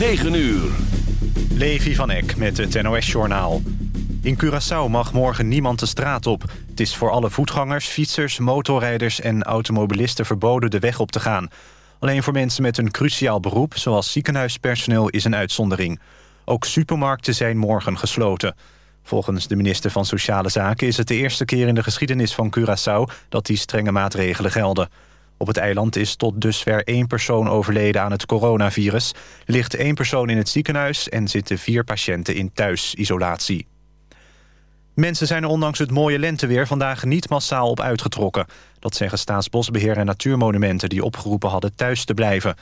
9 uur. Levi van Eck met het NOS-journaal. In Curaçao mag morgen niemand de straat op. Het is voor alle voetgangers, fietsers, motorrijders en automobilisten verboden de weg op te gaan. Alleen voor mensen met een cruciaal beroep, zoals ziekenhuispersoneel, is een uitzondering. Ook supermarkten zijn morgen gesloten. Volgens de minister van Sociale Zaken is het de eerste keer in de geschiedenis van Curaçao dat die strenge maatregelen gelden. Op het eiland is tot dusver één persoon overleden aan het coronavirus. ligt één persoon in het ziekenhuis en zitten vier patiënten in thuisisolatie. Mensen zijn er ondanks het mooie lenteweer vandaag niet massaal op uitgetrokken. Dat zeggen Staatsbosbeheer en Natuurmonumenten die opgeroepen hadden thuis te blijven.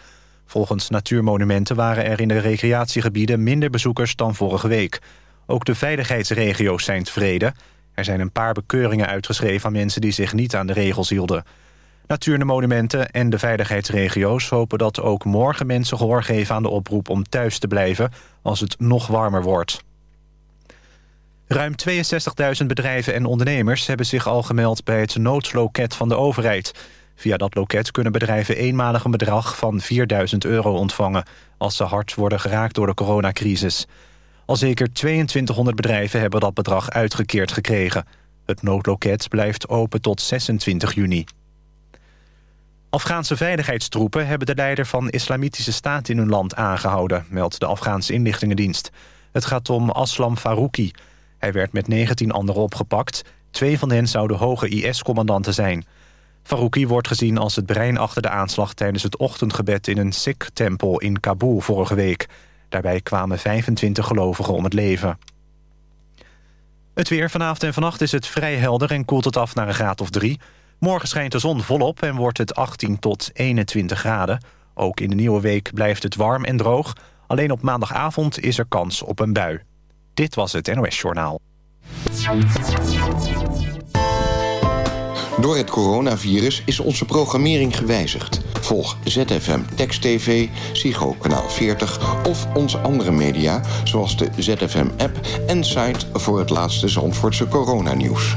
Volgens Natuurmonumenten waren er in de recreatiegebieden minder bezoekers dan vorige week. Ook de veiligheidsregio's zijn tevreden. Er zijn een paar bekeuringen uitgeschreven aan mensen die zich niet aan de regels hielden. Natuurmonumenten en de veiligheidsregio's hopen dat ook morgen mensen gehoor geven aan de oproep om thuis te blijven als het nog warmer wordt. Ruim 62.000 bedrijven en ondernemers hebben zich al gemeld bij het noodsloket van de overheid. Via dat loket kunnen bedrijven eenmalig een bedrag van 4000 euro ontvangen... als ze hard worden geraakt door de coronacrisis. Al zeker 2200 bedrijven hebben dat bedrag uitgekeerd gekregen. Het noodloket blijft open tot 26 juni. Afghaanse veiligheidstroepen hebben de leider van islamitische staat in hun land aangehouden, meldt de Afghaanse inlichtingendienst. Het gaat om Aslam Farouki. Hij werd met 19 anderen opgepakt. Twee van hen zouden hoge IS-commandanten zijn. Farouki wordt gezien als het brein achter de aanslag tijdens het ochtendgebed in een Sikh-tempel in Kabul vorige week. Daarbij kwamen 25 gelovigen om het leven. Het weer vanavond en vannacht is het vrij helder en koelt het af naar een graad of drie. Morgen schijnt de zon volop en wordt het 18 tot 21 graden. Ook in de nieuwe week blijft het warm en droog. Alleen op maandagavond is er kans op een bui. Dit was het NOS Journaal. Door het coronavirus is onze programmering gewijzigd. Volg ZFM Text TV, Psycho Kanaal 40 of onze andere media... zoals de ZFM-app en site voor het laatste Zandvoortse coronanieuws.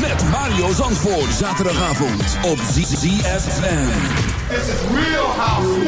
Met Mario Zandvoort. Zaterdagavond op ZFM. This is real house.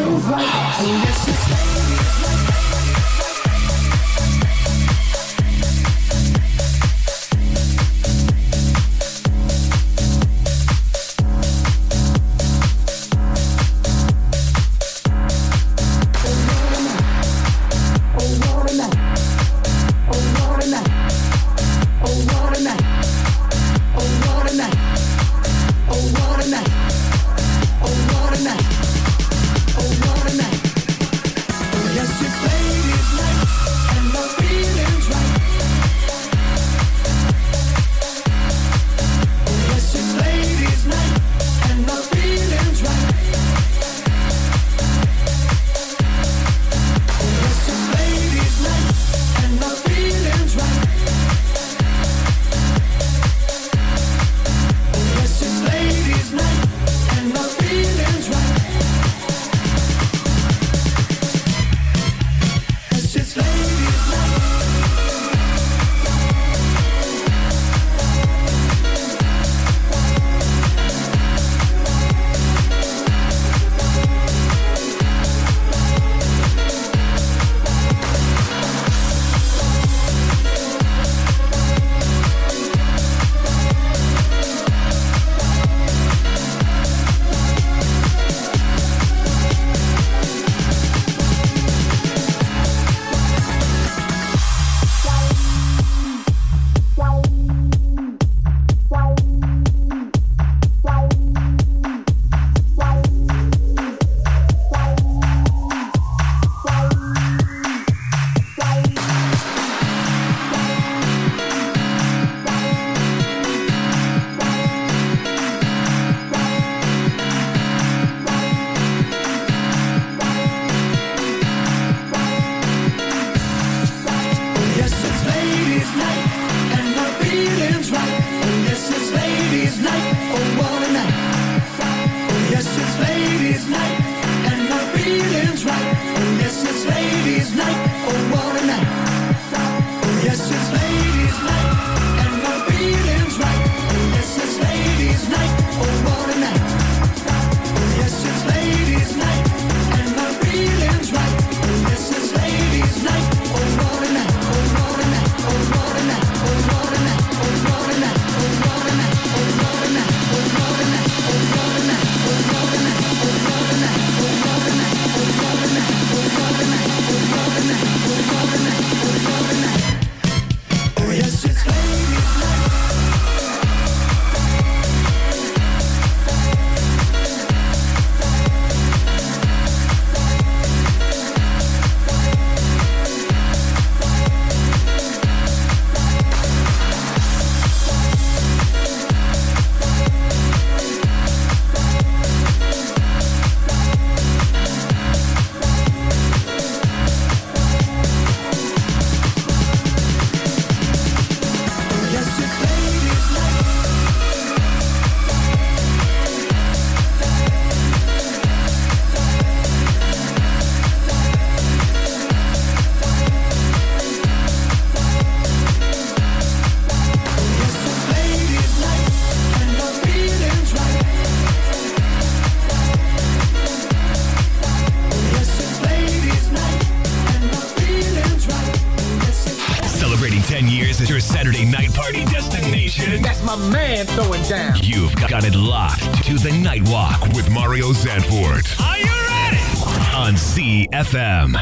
CFM.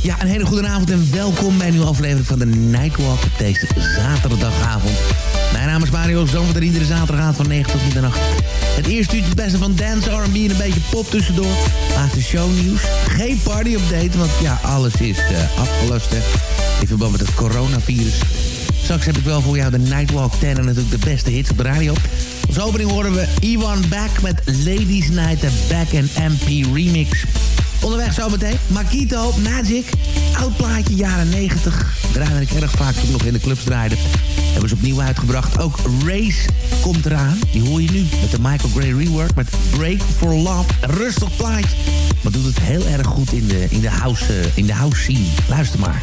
Ja, een hele goede avond en welkom bij een nieuwe aflevering van de Nightwalk deze zaterdagavond. Mijn naam is Mario en iedere zaterdagavond van 9 tot middernacht. Het eerste uurtje het beste van dance, R&B en een beetje pop tussendoor. Laatste shownieuws. Geen party-update, want ja, alles is uh, afgelast in verband met het coronavirus. Straks heb ik wel voor jou de Nightwalk 10 en natuurlijk de beste hits op de radio. Als opening horen we Iwan Back met Ladies Night, de Back and MP remix. Onderweg zometeen Makito, Magic, oud plaatje jaren 90. Draaide ik erg vaak toen nog in de clubs draaide. Hebben ze opnieuw uitgebracht. Ook Race komt eraan. Die hoor je nu met de Michael Gray rework met Break for Love. Rustig plaatje, maar doet het heel erg goed in de, in de, house, uh, in de house scene. Luister maar.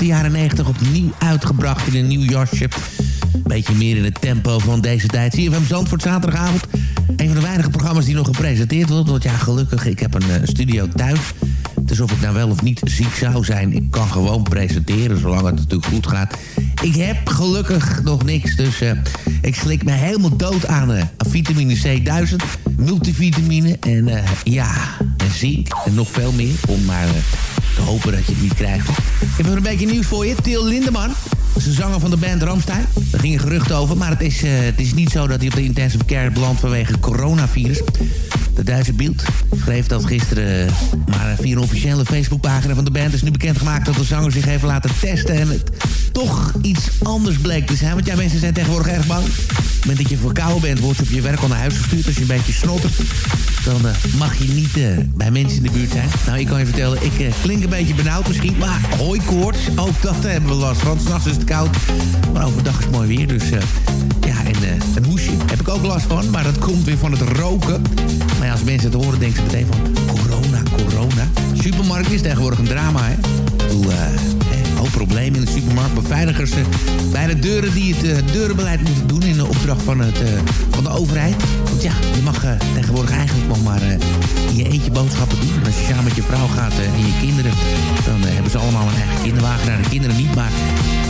De jaren 90 opnieuw uitgebracht in een nieuw jasje. Beetje meer in het tempo van deze tijd. Zie je hem Zandvoort zaterdagavond. Een van de weinige programma's die nog gepresenteerd wordt. Want ja, gelukkig, ik heb een eh, studio thuis. Is of ik nou wel of niet ziek zou zijn. Ik kan gewoon presenteren, zolang het natuurlijk goed gaat. Ik heb gelukkig nog niks, dus eh, ik slik me helemaal dood aan, aan vitamine C1000, multivitamine en ja, en zink en nog veel meer. Om maar hopen dat je het niet krijgt. Ik heb nog een beetje nieuws voor je. Til Lindeman, dat is de zanger van de band Ramstein. Daar gingen geruchten over, maar het is, eh, het is niet zo dat hij op de intensive care belandt vanwege coronavirus. De Duitse Bild schreef dat gisteren eh, maar via een officiële Facebookpagina van de band is nu bekendgemaakt dat de zanger zich heeft laten testen en het toch iets anders bleek te zijn. Want ja, mensen zijn tegenwoordig erg bang. Het moment dat je verkouden bent, wordt je op je werk al naar huis gestuurd. Als je een beetje snottert, dan eh, mag je niet eh, bij mensen in de buurt zijn. Nou, ik kan je vertellen, ik eh, klink een beetje benauwd misschien. Maar hooikoorts, ook dat hebben we last van. S'nachts is het koud, maar overdag is het mooi weer. Dus ja, en een hoesje heb ik ook last van. Maar dat komt weer van het roken. Maar ja, als mensen het horen, denken ze meteen van... Corona, corona. Supermarkt is tegenwoordig een drama, hè? Hoop problemen in de supermarkt. Beveiligers bij de deuren die het deurenbeleid moeten doen in van, het, eh, van de overheid. Want ja, je mag eh, tegenwoordig eigenlijk nog maar eh, in je eentje boodschappen doen. En als je samen met je vrouw gaat en je kinderen, dan hebben ze allemaal een eigen kinderwagen. Nou, de kinderen niet, maar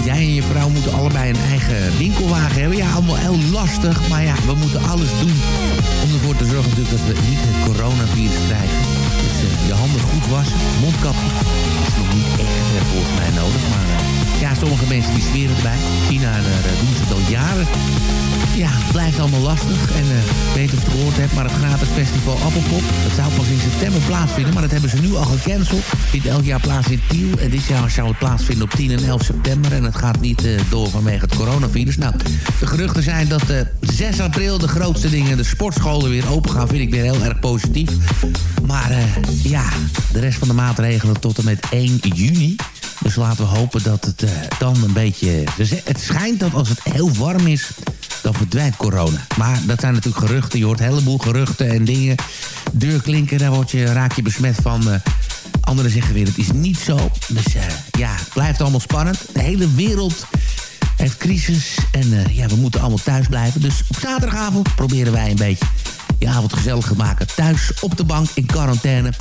jij en je vrouw moeten allebei een eigen winkelwagen hebben. Ja, allemaal heel lastig, maar ja, we moeten alles doen om ervoor te zorgen dat we niet het coronavirus krijgen. Dus je handen goed wassen, mondkapje. Dat is nog niet echt eh, volgens mij nodig, maar ja, sommige mensen die zweren erbij. China, daar eh, doen ze het al jaren. Ja, het blijft allemaal lastig. En ik weet of je het gehoord hebt, maar het gratis festival Appelpop... dat zou pas in september plaatsvinden, maar dat hebben ze nu al gecanceld. Vindt elk jaar plaats in Tiel. En dit jaar zou het plaatsvinden op 10 en 11 september. En het gaat niet eh, door vanwege het coronavirus. Nou, de geruchten zijn dat eh 6 april de grootste dingen... de sportscholen weer open gaan, vind ik weer heel erg positief. Maar ja, de rest van de maatregelen tot en met 1 juni... Dus laten we hopen dat het eh, dan een beetje... ze- Het schijnt dat als het heel warm is, dan verdwijnt corona. Maar dat zijn natuurlijk geruchten. Je hoort een heleboel geruchten en dingen. Deurklinken, daar word je, raak je besmet van. eh anderen zeggen weer, het is niet zo. Dus eh, ja, het blijft allemaal spannend. De hele wereld heeft crisis. En ja, we moeten allemaal thuis blijven. Dus op zaterdagavond proberen wij een beetje je avond gezellig te maken. Thuis op de bank in quarantaine.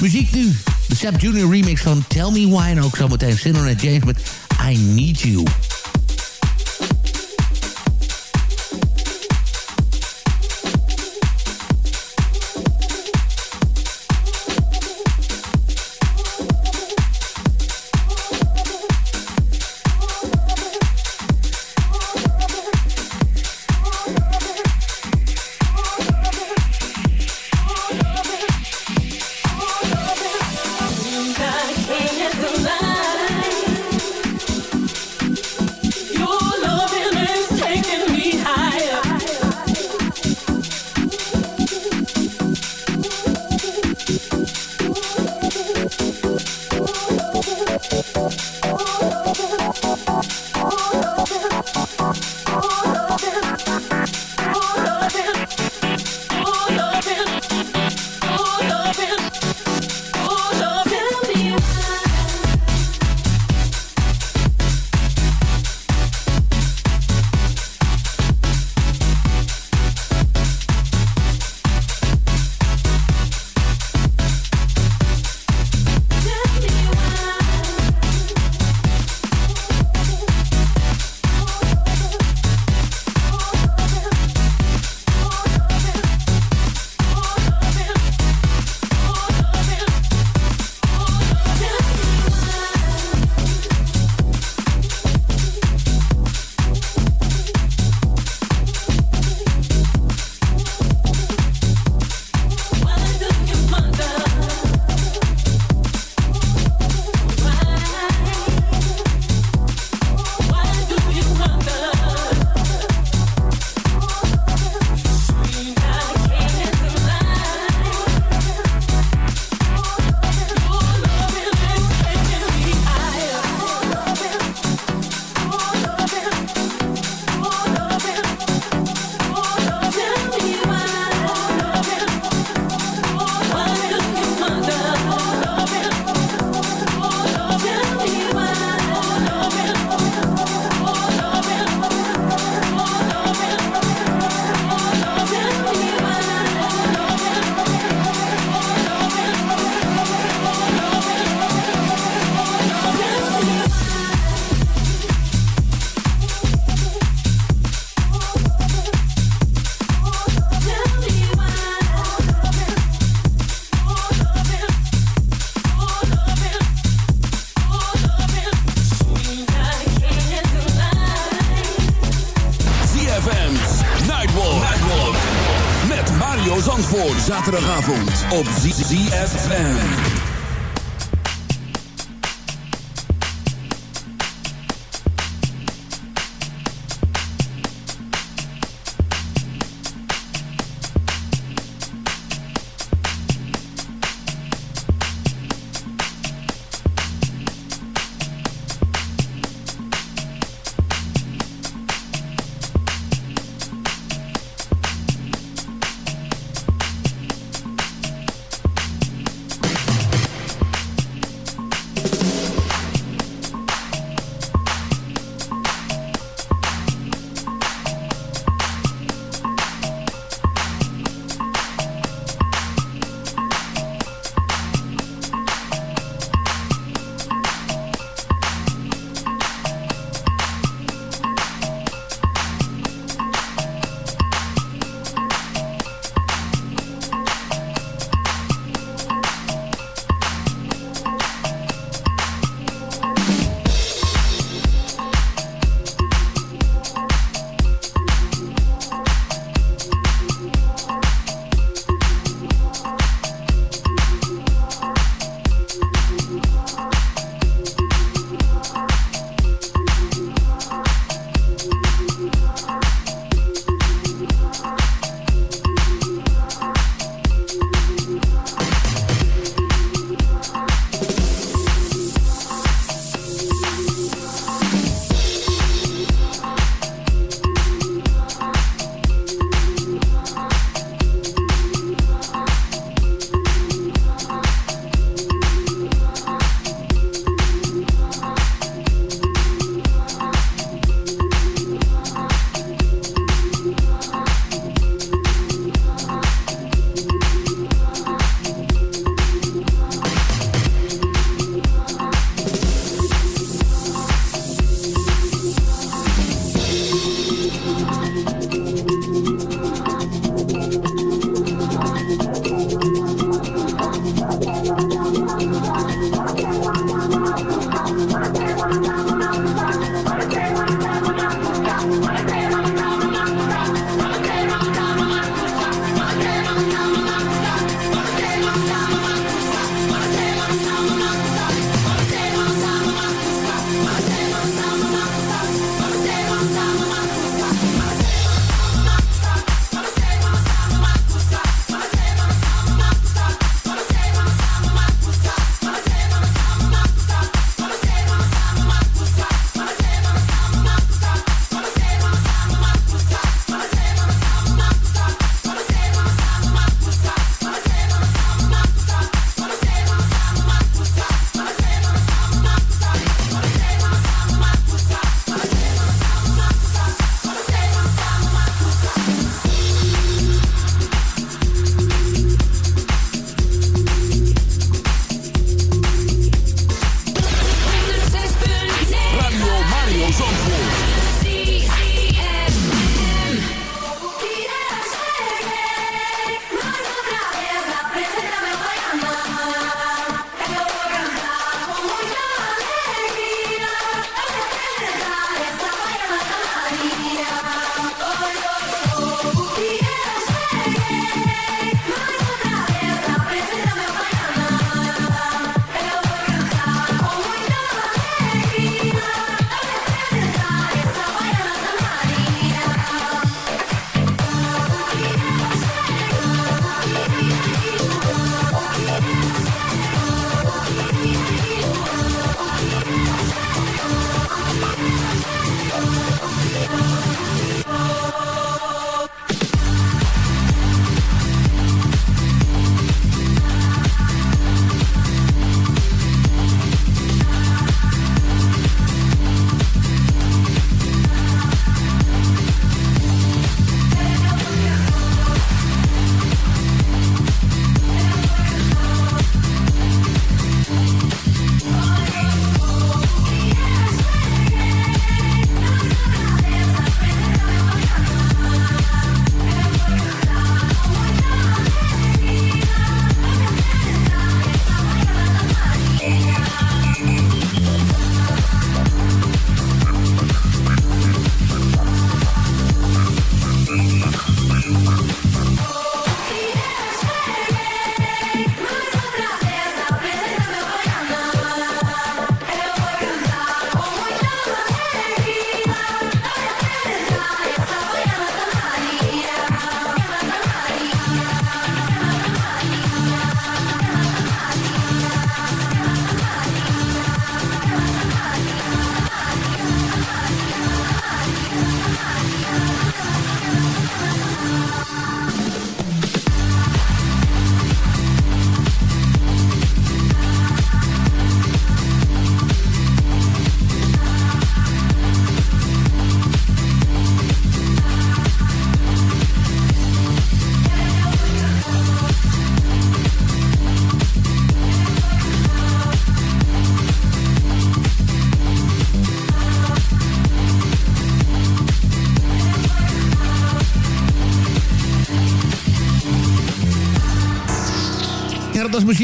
Muziek nu. De Sap Junior remix van Tell Me Why. En ook zometeen Sinner en James met I Need You. ZFM.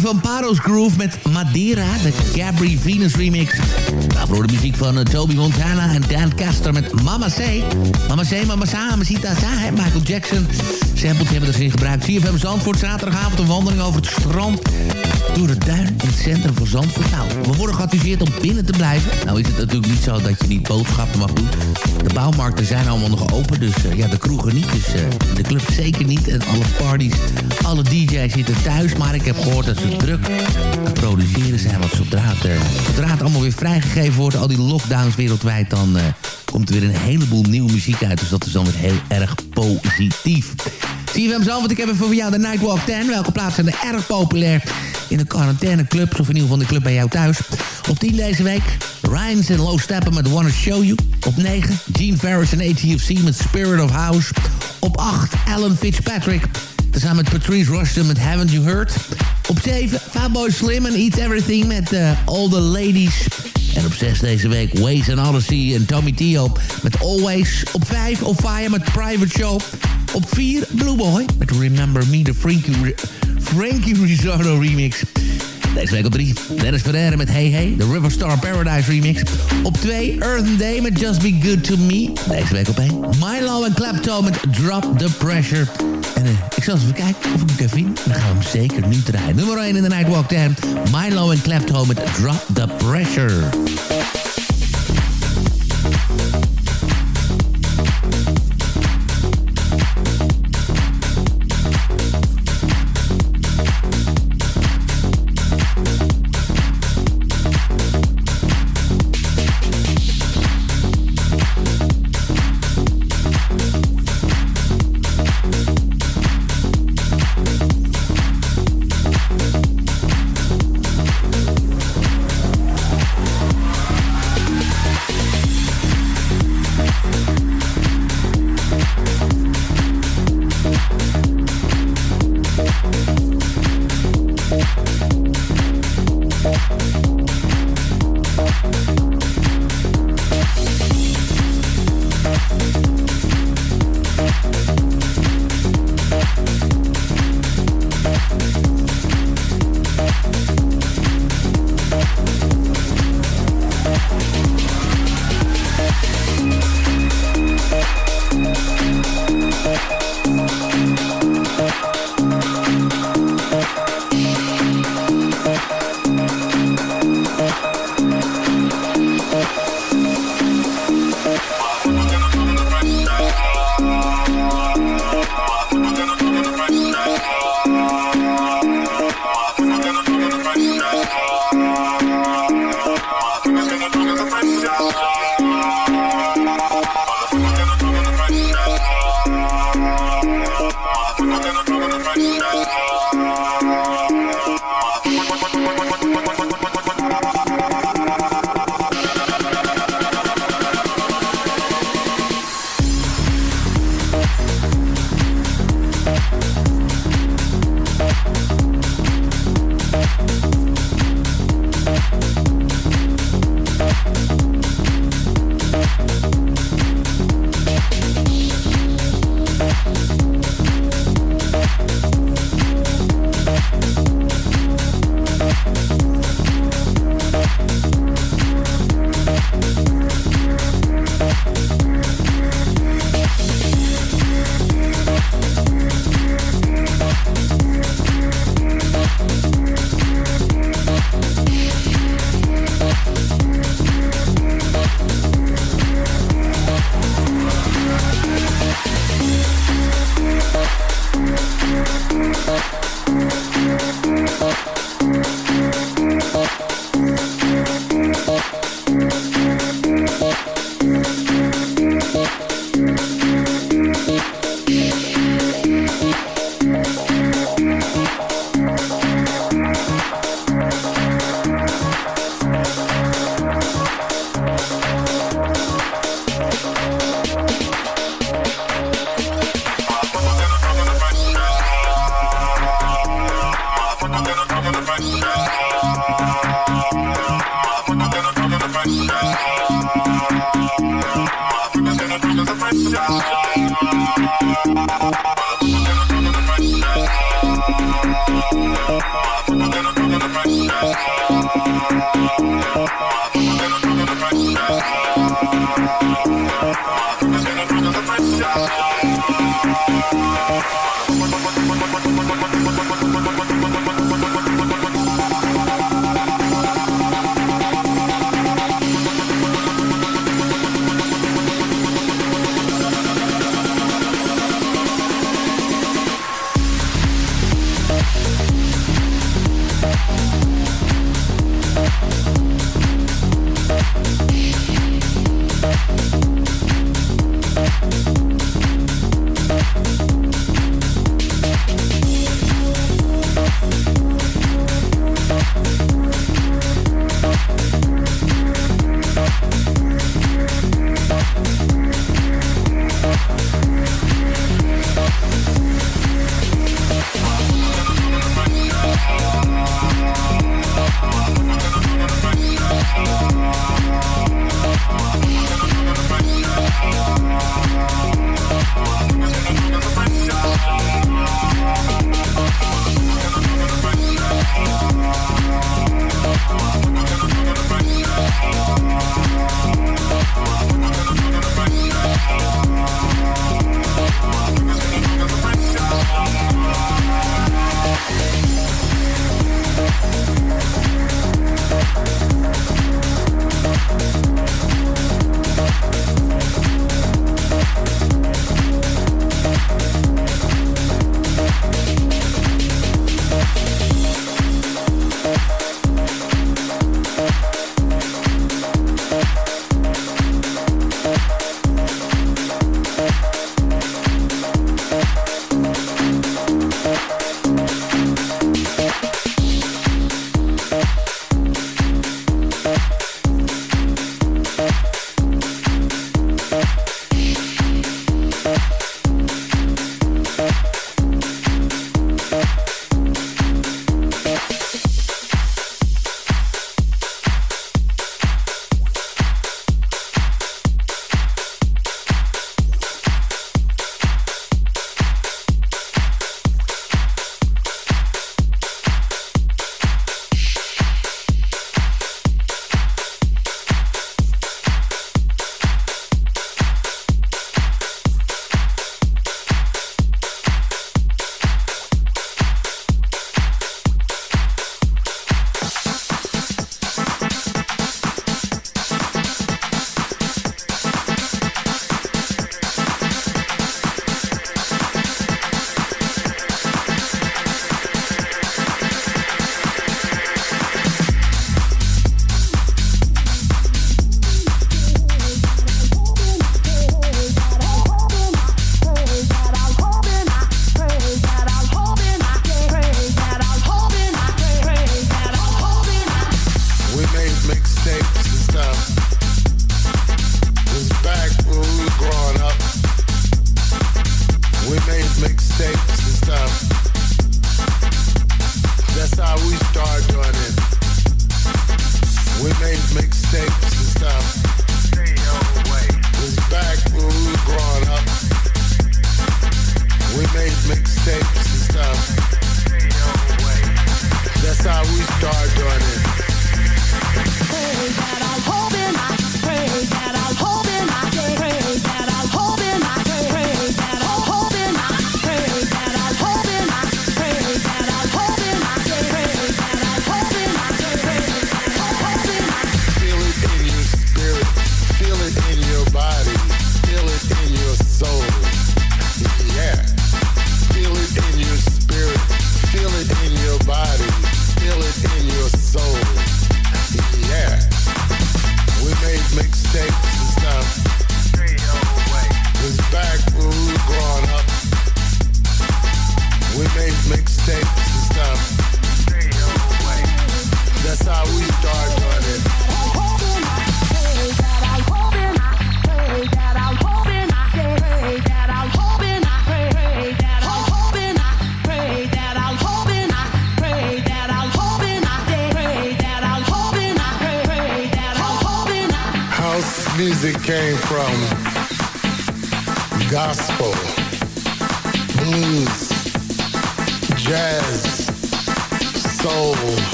Van Paros Groove met Madeira, de Gabri Venus remix. Daarvoor de muziek van uh, Toby Montana en Dan Caster met Mama C. Mama C, Mama Sa, Mamacita Sa, Michael Jackson. Samples hebben erin gebruikt. CFM Zandvoort, zaterdagavond een wandeling over het strand... door het duin in het centrum van Zandvoort. Nou, we worden geadviseerd om binnen te blijven. Nou is het natuurlijk niet zo dat je niet boodschappen mag doen. De bouwmarkten zijn allemaal nog open, dus uh, ja, de kroegen niet. Dus uh, de club zeker niet. En alle parties, alle DJ's zitten thuis. Maar ik heb gehoord dat ze druk het produceren zijn. Want zodra het, uh, zodra het allemaal weer vrijgegeven wordt, al die lockdowns wereldwijd, dan komt er weer een heleboel nieuwe muziek uit. Dus dat is dan weer heel erg positief. CFM zelf, want ik heb even voor jou de Nightwalk 10. Welke plaatsen zijn er erg populair in de quarantaineclubs... of in ieder geval de club bij jou thuis. Op 10 deze week, Ryans en Low Stepper met Wanna Show You. Op 9, Gene Ferris en ATFC met Spirit of House. Op 8, Alan Fitzpatrick... Tezamen met Patrice Rushton met Haven't You Heard. Op 7, Fatboy Slim en Eat Everything met uh, All The Ladies... En op 6 deze week Waze and Odyssey en Tommy Tio met Always. Op 5 Op Fire met Private Show. Op 4 Blue Boy met Remember Me, de Frankie, Re Frankie Rizzardo remix. Deze week op 3 Dennis Ferreira met Hey Hey, de Riverstar Paradise remix. Op 2 Earth Day met Just Be Good To Me. Deze week op 1 Milo en Clapton met Drop The Pressure. En uh, ik zal eens even kijken of ik hem kan vinden. Dan gaan we hem zeker nu draaien. Nummer 1 in de Nightwalk 10. Milo en Clapton met Drop The Pressure. Jaja. We made mistakes and stuff. That's how we start doing it. We made mistakes and stuff. Back when we growing up. We made mistakes and stuff. That's how we start doing it. That I'm hoping I